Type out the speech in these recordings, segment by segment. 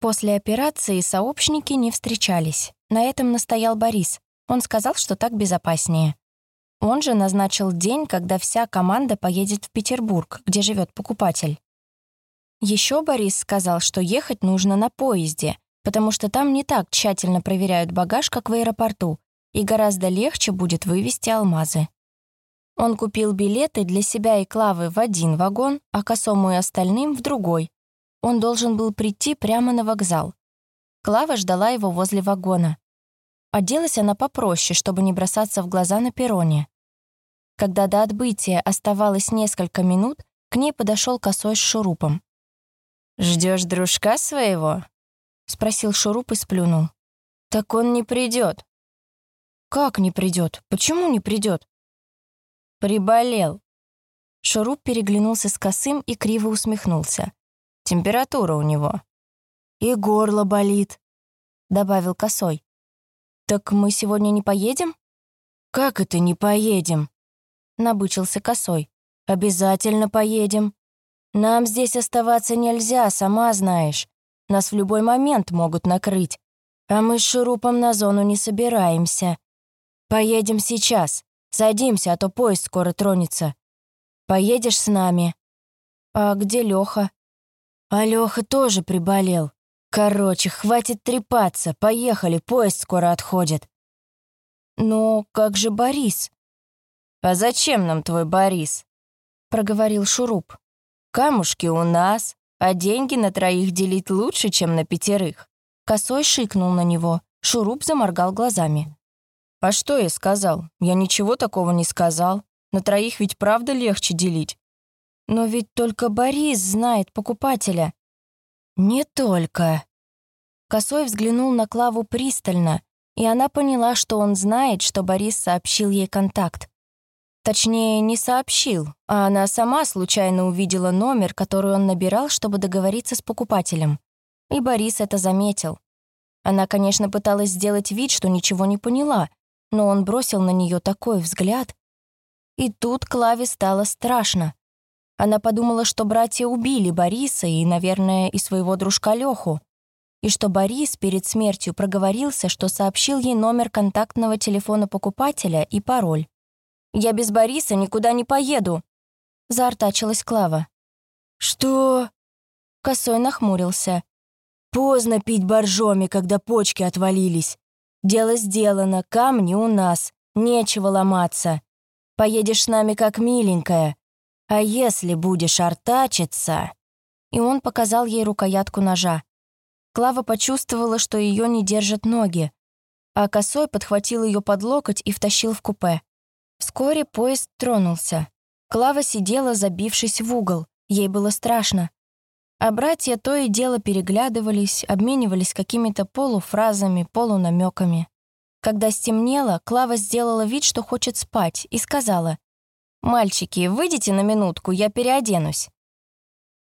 После операции сообщники не встречались. На этом настоял Борис. Он сказал, что так безопаснее. Он же назначил день, когда вся команда поедет в Петербург, где живет покупатель. Еще Борис сказал, что ехать нужно на поезде, потому что там не так тщательно проверяют багаж, как в аэропорту, и гораздо легче будет вывести алмазы. Он купил билеты для себя и Клавы в один вагон, а Косому и остальным — в другой. Он должен был прийти прямо на вокзал. Клава ждала его возле вагона. Оделась она попроще, чтобы не бросаться в глаза на перроне. Когда до отбытия оставалось несколько минут, к ней подошел косой с шурупом. Ждешь дружка своего?» — спросил шуруп и сплюнул. «Так он не придет. «Как не придет? Почему не придет? «Приболел». Шуруп переглянулся с косым и криво усмехнулся. «Температура у него». «И горло болит», — добавил косой. «Так мы сегодня не поедем?» «Как это не поедем?» набычился косой. «Обязательно поедем. Нам здесь оставаться нельзя, сама знаешь. Нас в любой момент могут накрыть. А мы с шурупом на зону не собираемся. Поедем сейчас. Садимся, а то поезд скоро тронется. Поедешь с нами?» «А где Лёха?» «А Лёха тоже приболел. Короче, хватит трепаться. Поехали, поезд скоро отходит». «Но как же Борис?» «А зачем нам твой Борис?» — проговорил Шуруп. «Камушки у нас, а деньги на троих делить лучше, чем на пятерых». Косой шикнул на него. Шуруп заморгал глазами. «А что я сказал? Я ничего такого не сказал. На троих ведь правда легче делить». «Но ведь только Борис знает покупателя». «Не только». Косой взглянул на Клаву пристально, и она поняла, что он знает, что Борис сообщил ей контакт. Точнее, не сообщил, а она сама случайно увидела номер, который он набирал, чтобы договориться с покупателем. И Борис это заметил. Она, конечно, пыталась сделать вид, что ничего не поняла, но он бросил на нее такой взгляд. И тут Клаве стало страшно. Она подумала, что братья убили Бориса и, наверное, и своего дружка Леху, и что Борис перед смертью проговорился, что сообщил ей номер контактного телефона покупателя и пароль. Я без Бориса никуда не поеду!» Заортачилась Клава. «Что?» Косой нахмурился. «Поздно пить боржоми, когда почки отвалились. Дело сделано, камни у нас, нечего ломаться. Поедешь с нами как миленькая. А если будешь артачиться...» И он показал ей рукоятку ножа. Клава почувствовала, что ее не держат ноги, а Косой подхватил ее под локоть и втащил в купе. Вскоре поезд тронулся. Клава сидела, забившись в угол. Ей было страшно. А братья то и дело переглядывались, обменивались какими-то полуфразами, полунамеками. Когда стемнело, Клава сделала вид, что хочет спать, и сказала, «Мальчики, выйдите на минутку, я переоденусь».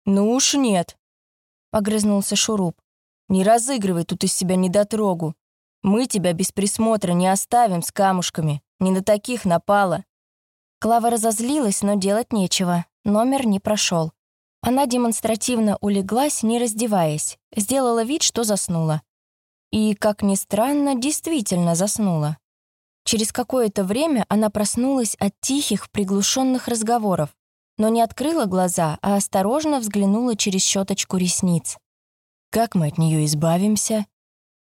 «Ну уж нет», — огрызнулся Шуруп. «Не разыгрывай тут из себя недотрогу. Мы тебя без присмотра не оставим с камушками. Не на таких напала». Клава разозлилась, но делать нечего. Номер не прошел. Она демонстративно улеглась, не раздеваясь, сделала вид, что заснула. И, как ни странно, действительно заснула. Через какое-то время она проснулась от тихих, приглушенных разговоров, но не открыла глаза, а осторожно взглянула через щеточку ресниц. «Как мы от нее избавимся?»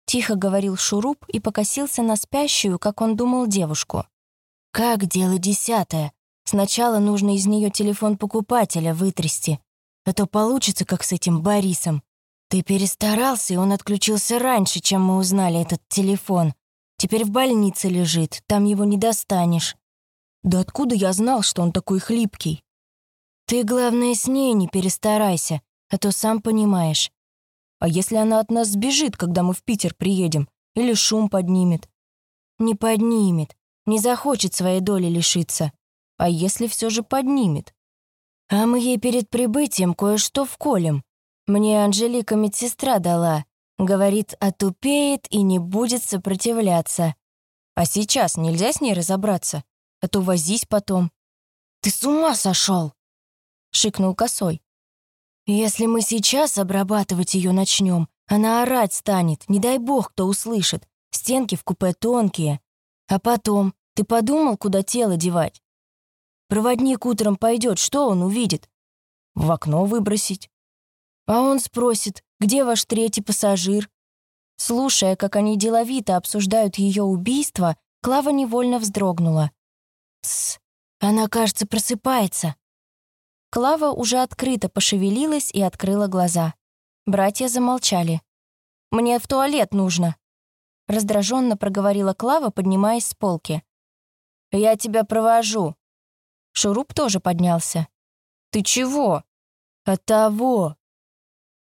Тихо говорил Шуруп и покосился на спящую, как он думал, девушку. «Как дело десятое? Сначала нужно из нее телефон покупателя вытрясти, а то получится, как с этим Борисом. Ты перестарался, и он отключился раньше, чем мы узнали этот телефон. Теперь в больнице лежит, там его не достанешь». «Да откуда я знал, что он такой хлипкий?» «Ты, главное, с ней не перестарайся, а то сам понимаешь. А если она от нас сбежит, когда мы в Питер приедем? Или шум поднимет? Не поднимет. Не захочет своей доли лишиться. А если все же поднимет? А мы ей перед прибытием кое-что вколем. Мне Анжелика медсестра дала. Говорит, отупеет и не будет сопротивляться. А сейчас нельзя с ней разобраться? А то возись потом. «Ты с ума сошел? шикнул косой. Если мы сейчас обрабатывать ее начнем, Она орать станет, не дай бог, кто услышит. Стенки в купе тонкие. А потом, ты подумал, куда тело девать? Проводник утром пойдет, что он увидит? В окно выбросить. А он спросит, где ваш третий пассажир? Слушая, как они деловито обсуждают ее убийство, Клава невольно вздрогнула. «Тсс, она, кажется, просыпается». Клава уже открыто пошевелилась и открыла глаза. Братья замолчали. «Мне в туалет нужно», — раздраженно проговорила Клава, поднимаясь с полки. «Я тебя провожу». Шуруп тоже поднялся. «Ты чего?» «От того».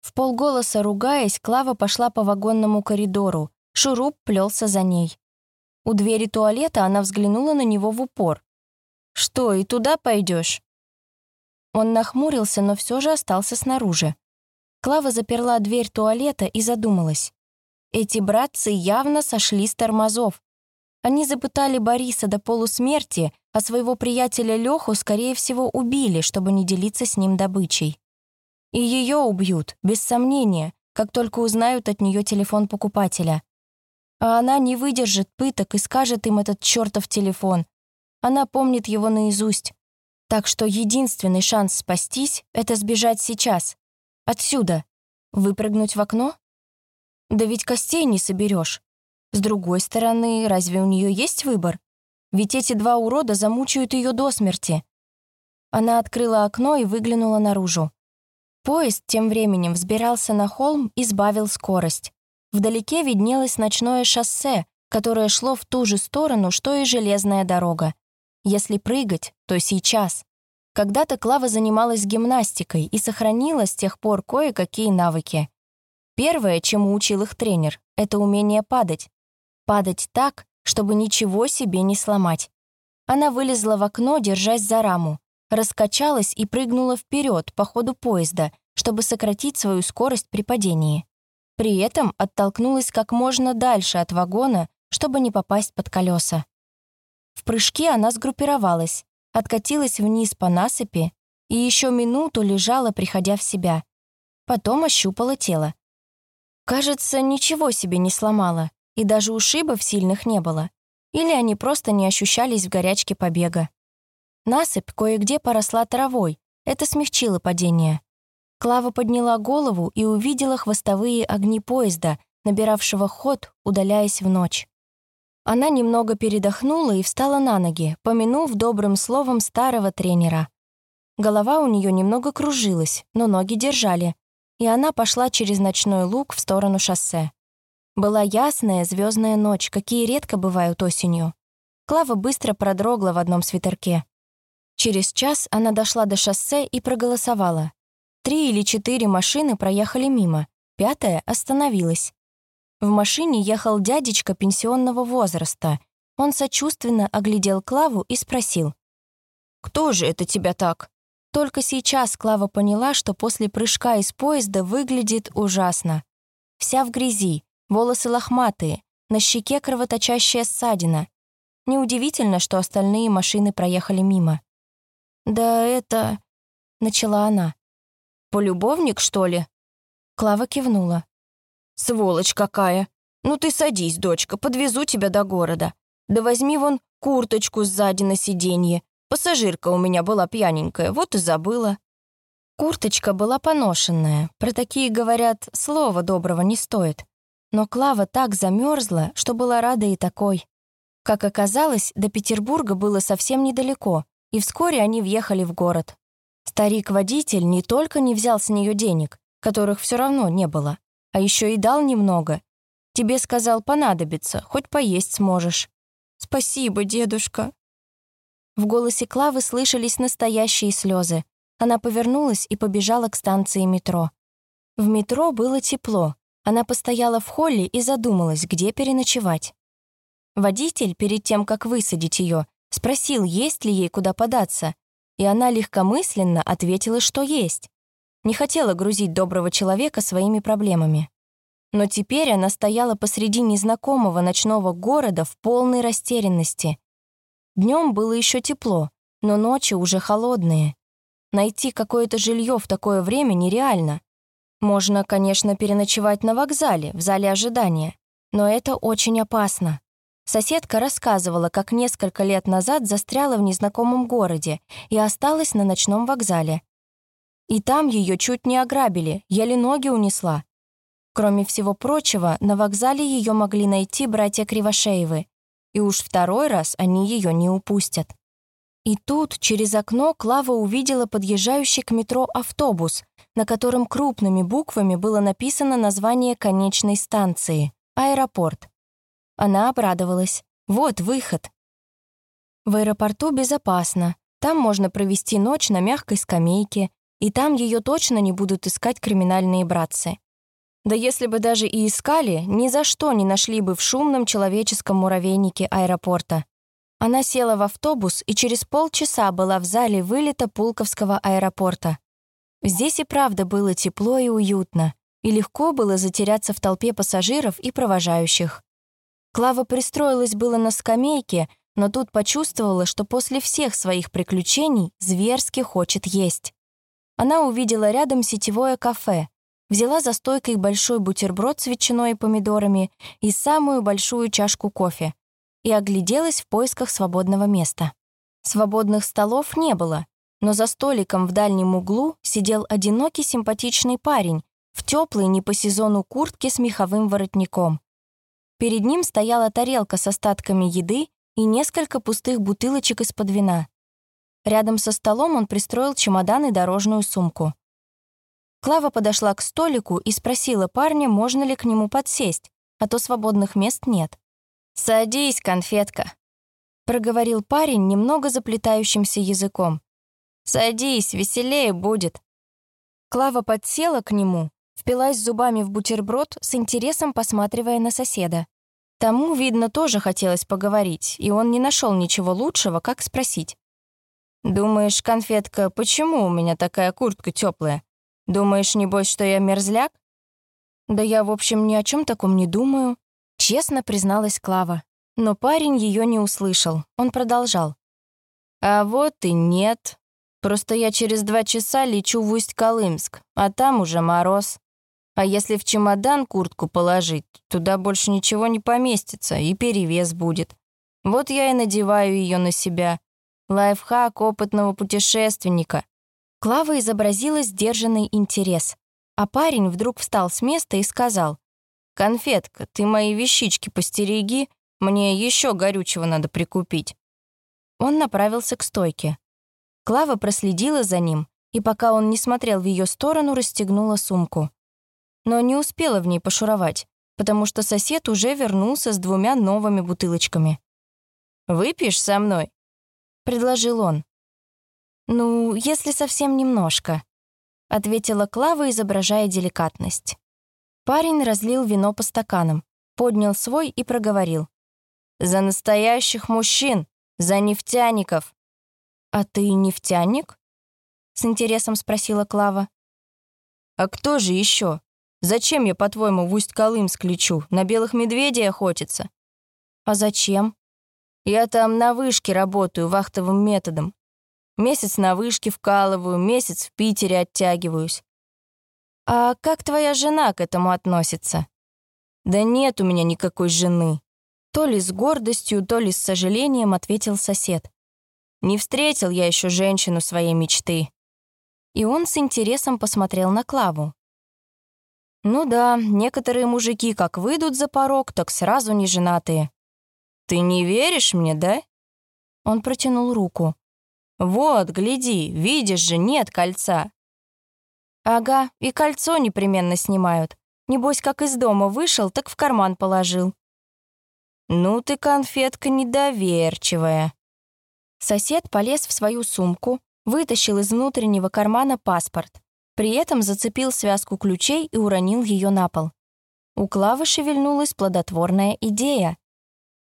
В полголоса ругаясь, Клава пошла по вагонному коридору. Шуруп плелся за ней. У двери туалета она взглянула на него в упор. «Что, и туда пойдешь? Он нахмурился, но все же остался снаружи. Клава заперла дверь туалета и задумалась. Эти братцы явно сошли с тормозов. Они запытали Бориса до полусмерти, а своего приятеля Леху, скорее всего, убили, чтобы не делиться с ним добычей. И ее убьют, без сомнения, как только узнают от нее телефон покупателя. А она не выдержит пыток и скажет им этот чертов телефон. Она помнит его наизусть. Так что единственный шанс спастись — это сбежать сейчас. Отсюда. Выпрыгнуть в окно? Да ведь костей не соберешь. С другой стороны, разве у нее есть выбор? Ведь эти два урода замучают ее до смерти. Она открыла окно и выглянула наружу. Поезд тем временем взбирался на холм и сбавил скорость. Вдалеке виднелось ночное шоссе, которое шло в ту же сторону, что и железная дорога. Если прыгать, то сейчас. Когда-то Клава занималась гимнастикой и сохранила с тех пор кое-какие навыки. Первое, чему учил их тренер, это умение падать. Падать так, чтобы ничего себе не сломать. Она вылезла в окно, держась за раму, раскачалась и прыгнула вперед по ходу поезда, чтобы сократить свою скорость при падении. При этом оттолкнулась как можно дальше от вагона, чтобы не попасть под колеса. В прыжке она сгруппировалась, откатилась вниз по насыпи и еще минуту лежала, приходя в себя. Потом ощупала тело. Кажется, ничего себе не сломала, и даже ушибов сильных не было. Или они просто не ощущались в горячке побега. Насыпь кое-где поросла травой, это смягчило падение. Клава подняла голову и увидела хвостовые огни поезда, набиравшего ход, удаляясь в ночь. Она немного передохнула и встала на ноги, помянув добрым словом старого тренера. Голова у нее немного кружилась, но ноги держали, и она пошла через ночной луг в сторону шоссе. Была ясная звездная ночь, какие редко бывают осенью. Клава быстро продрогла в одном свитерке. Через час она дошла до шоссе и проголосовала. Три или четыре машины проехали мимо, пятая остановилась. В машине ехал дядечка пенсионного возраста. Он сочувственно оглядел Клаву и спросил. «Кто же это тебя так?» Только сейчас Клава поняла, что после прыжка из поезда выглядит ужасно. Вся в грязи, волосы лохматые, на щеке кровоточащая ссадина. Неудивительно, что остальные машины проехали мимо. «Да это...» — начала она. «Полюбовник, что ли?» Клава кивнула. «Сволочь какая! Ну ты садись, дочка, подвезу тебя до города. Да возьми вон курточку сзади на сиденье. Пассажирка у меня была пьяненькая, вот и забыла». Курточка была поношенная, про такие, говорят, слова доброго не стоит. Но Клава так замерзла, что была рада и такой. Как оказалось, до Петербурга было совсем недалеко, и вскоре они въехали в город. Старик-водитель не только не взял с нее денег, которых все равно не было, а еще и дал немного. Тебе сказал, понадобится, хоть поесть сможешь. Спасибо, дедушка. В голосе Клавы слышались настоящие слезы. Она повернулась и побежала к станции метро. В метро было тепло. Она постояла в холле и задумалась, где переночевать. Водитель, перед тем, как высадить ее, спросил, есть ли ей куда податься, и она легкомысленно ответила, что есть не хотела грузить доброго человека своими проблемами. Но теперь она стояла посреди незнакомого ночного города в полной растерянности. Днем было еще тепло, но ночи уже холодные. Найти какое-то жилье в такое время нереально. Можно, конечно, переночевать на вокзале, в зале ожидания, но это очень опасно. Соседка рассказывала, как несколько лет назад застряла в незнакомом городе и осталась на ночном вокзале. И там ее чуть не ограбили, еле ноги унесла. Кроме всего прочего, на вокзале ее могли найти братья Кривошеевы, и уж второй раз они ее не упустят. И тут через окно Клава увидела подъезжающий к метро автобус, на котором крупными буквами было написано название конечной станции — аэропорт. Она обрадовалась. Вот выход. В аэропорту безопасно. Там можно провести ночь на мягкой скамейке, и там ее точно не будут искать криминальные братцы. Да если бы даже и искали, ни за что не нашли бы в шумном человеческом муравейнике аэропорта. Она села в автобус и через полчаса была в зале вылета Пулковского аэропорта. Здесь и правда было тепло и уютно, и легко было затеряться в толпе пассажиров и провожающих. Клава пристроилась было на скамейке, но тут почувствовала, что после всех своих приключений зверски хочет есть. Она увидела рядом сетевое кафе, взяла за стойкой большой бутерброд с ветчиной и помидорами и самую большую чашку кофе, и огляделась в поисках свободного места. Свободных столов не было, но за столиком в дальнем углу сидел одинокий симпатичный парень в теплой не по сезону куртке с меховым воротником. Перед ним стояла тарелка с остатками еды и несколько пустых бутылочек из-под вина. Рядом со столом он пристроил чемодан и дорожную сумку. Клава подошла к столику и спросила парня, можно ли к нему подсесть, а то свободных мест нет. «Садись, конфетка», — проговорил парень немного заплетающимся языком. «Садись, веселее будет». Клава подсела к нему, впилась зубами в бутерброд, с интересом посматривая на соседа. Тому, видно, тоже хотелось поговорить, и он не нашел ничего лучшего, как спросить. «Думаешь, конфетка, почему у меня такая куртка теплая? Думаешь, небось, что я мерзляк?» «Да я, в общем, ни о чем таком не думаю», Честно призналась Клава. Но парень ее не услышал. Он продолжал. «А вот и нет. Просто я через два часа лечу в Усть-Колымск, а там уже мороз. А если в чемодан куртку положить, туда больше ничего не поместится, и перевес будет. Вот я и надеваю ее на себя. Лайфхак опытного путешественника». Клава изобразила сдержанный интерес. А парень вдруг встал с места и сказал. «Конфетка, ты мои вещички постереги, мне еще горючего надо прикупить». Он направился к стойке. Клава проследила за ним, и пока он не смотрел в ее сторону, расстегнула сумку. Но не успела в ней пошуровать, потому что сосед уже вернулся с двумя новыми бутылочками. «Выпьешь со мной?» — предложил он. «Ну, если совсем немножко», — ответила Клава, изображая деликатность. Парень разлил вино по стаканам, поднял свой и проговорил. «За настоящих мужчин! За нефтяников!» «А ты нефтяник?» — с интересом спросила Клава. «А кто же еще? Зачем я, по-твоему, в Усть-Колымск лечу? На белых медведей охотиться?» «А зачем?» «Я там на вышке работаю вахтовым методом. Месяц на вышке вкалываю, месяц в Питере оттягиваюсь. «А как твоя жена к этому относится?» «Да нет у меня никакой жены», — то ли с гордостью, то ли с сожалением ответил сосед. «Не встретил я еще женщину своей мечты». И он с интересом посмотрел на Клаву. «Ну да, некоторые мужики как выйдут за порог, так сразу не женатые». «Ты не веришь мне, да?» Он протянул руку. «Вот, гляди, видишь же, нет кольца. Ага, и кольцо непременно снимают. Небось, как из дома вышел, так в карман положил. Ну ты, конфетка недоверчивая. Сосед полез в свою сумку, вытащил из внутреннего кармана паспорт, при этом зацепил связку ключей и уронил ее на пол. У Клавы шевельнулась плодотворная идея.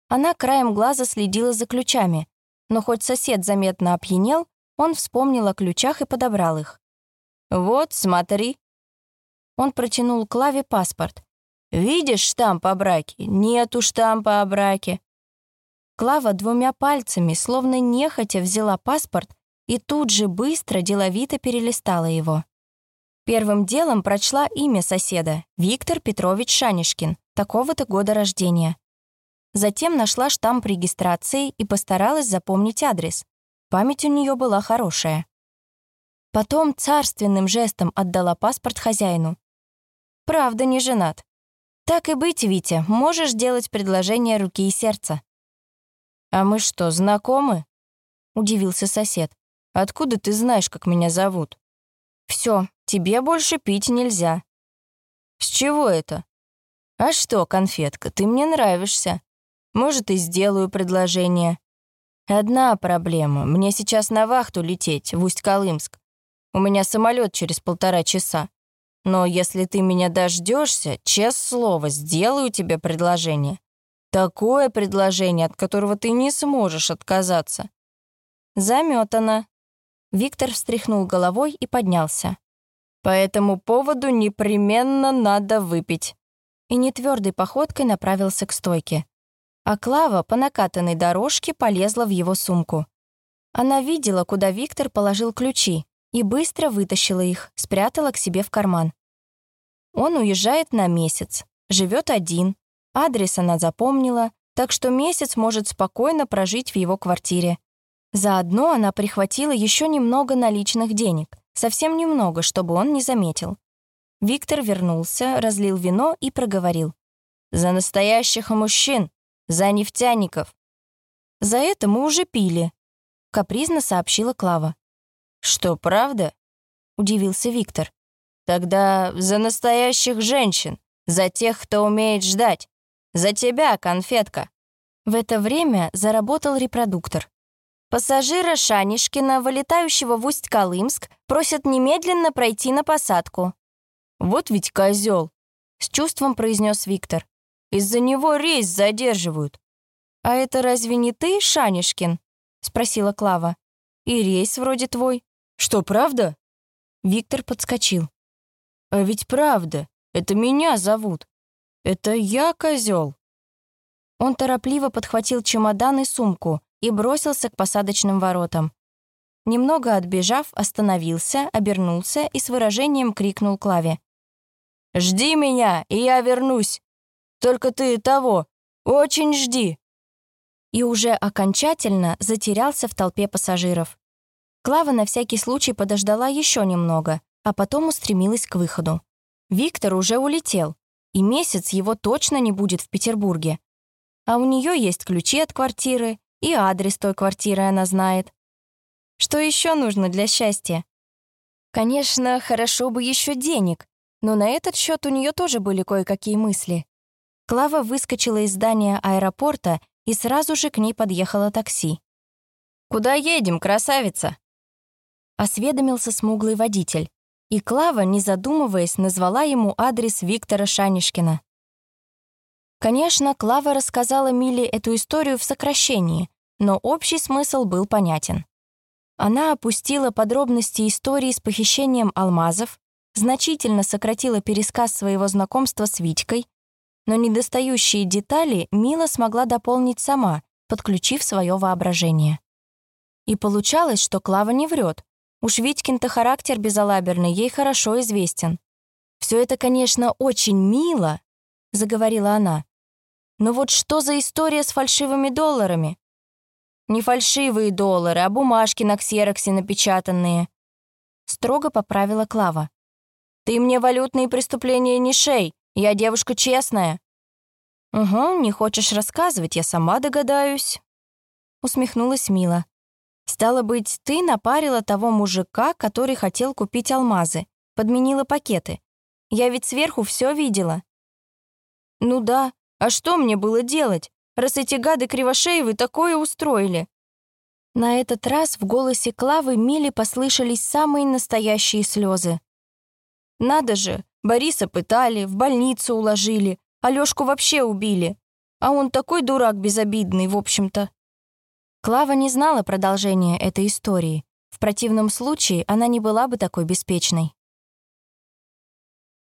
Она краем глаза следила за ключами, но хоть сосед заметно опьянел, он вспомнил о ключах и подобрал их. «Вот, смотри». Он протянул Клаве паспорт. «Видишь штамп о браке? Нету штампа о браке». Клава двумя пальцами, словно нехотя, взяла паспорт и тут же быстро, деловито перелистала его. Первым делом прочла имя соседа — Виктор Петрович Шанишкин, такого-то года рождения. Затем нашла штамп регистрации и постаралась запомнить адрес. Память у нее была хорошая. Потом царственным жестом отдала паспорт хозяину. Правда, не женат. Так и быть, Витя, можешь делать предложение руки и сердца. «А мы что, знакомы?» — удивился сосед. «Откуда ты знаешь, как меня зовут?» «Все, тебе больше пить нельзя». «С чего это?» «А что, конфетка, ты мне нравишься. Может, и сделаю предложение. Одна проблема. Мне сейчас на вахту лететь, в Усть-Колымск. У меня самолет через полтора часа. Но если ты меня дождешься, честное слово, сделаю тебе предложение. Такое предложение, от которого ты не сможешь отказаться. Заметано. Виктор встряхнул головой и поднялся. По этому поводу непременно надо выпить. И нетвердой походкой направился к стойке. А Клава по накатанной дорожке полезла в его сумку. Она видела, куда Виктор положил ключи, и быстро вытащила их, спрятала к себе в карман. Он уезжает на месяц, живет один, адрес она запомнила, так что месяц может спокойно прожить в его квартире. Заодно она прихватила еще немного наличных денег, совсем немного, чтобы он не заметил. Виктор вернулся, разлил вино и проговорил. «За настоящих мужчин! За нефтяников!» «За это мы уже пили», — капризно сообщила Клава. «Что, правда?» — удивился Виктор. «Тогда за настоящих женщин, за тех, кто умеет ждать, за тебя, конфетка!» В это время заработал репродуктор. Пассажира Шанишкина, вылетающего в Усть-Колымск, просят немедленно пройти на посадку. «Вот ведь козел!» — с чувством произнес Виктор. «Из-за него рейс задерживают». «А это разве не ты, Шанишкин?» — спросила Клава. «И рейс вроде твой». «Что, правда?» Виктор подскочил. «А ведь правда, это меня зовут. Это я козел. Он торопливо подхватил чемодан и сумку и бросился к посадочным воротам. Немного отбежав, остановился, обернулся и с выражением крикнул Клаве. «Жди меня, и я вернусь! Только ты того, очень жди!» И уже окончательно затерялся в толпе пассажиров. Клава на всякий случай подождала еще немного, а потом устремилась к выходу. Виктор уже улетел, и месяц его точно не будет в Петербурге. А у нее есть ключи от квартиры, и адрес той квартиры она знает. Что еще нужно для счастья? Конечно, хорошо бы еще денег, но на этот счет у нее тоже были кое-какие мысли. Клава выскочила из здания аэропорта, и сразу же к ней подъехало такси. «Куда едем, красавица?» осведомился смуглый водитель, и Клава, не задумываясь, назвала ему адрес Виктора Шанишкина. Конечно, Клава рассказала Миле эту историю в сокращении, но общий смысл был понятен. Она опустила подробности истории с похищением алмазов, значительно сократила пересказ своего знакомства с Витькой, но недостающие детали Мила смогла дополнить сама, подключив свое воображение. И получалось, что Клава не врет, Уж Витькин-то характер безалаберный, ей хорошо известен. «Все это, конечно, очень мило», — заговорила она. «Но вот что за история с фальшивыми долларами?» «Не фальшивые доллары, а бумажки на ксероксе напечатанные», — строго поправила Клава. «Ты мне валютные преступления не шей, я девушка честная». «Угу, не хочешь рассказывать, я сама догадаюсь», — усмехнулась Мила. Стало быть, ты напарила того мужика, который хотел купить алмазы, подменила пакеты. Я ведь сверху все видела. Ну да, а что мне было делать, раз эти гады Кривошеевы такое устроили? На этот раз в голосе Клавы Мили послышались самые настоящие слезы. Надо же, Бориса пытали, в больницу уложили, Алёшку вообще убили. А он такой дурак безобидный, в общем-то. Клава не знала продолжения этой истории. В противном случае она не была бы такой беспечной.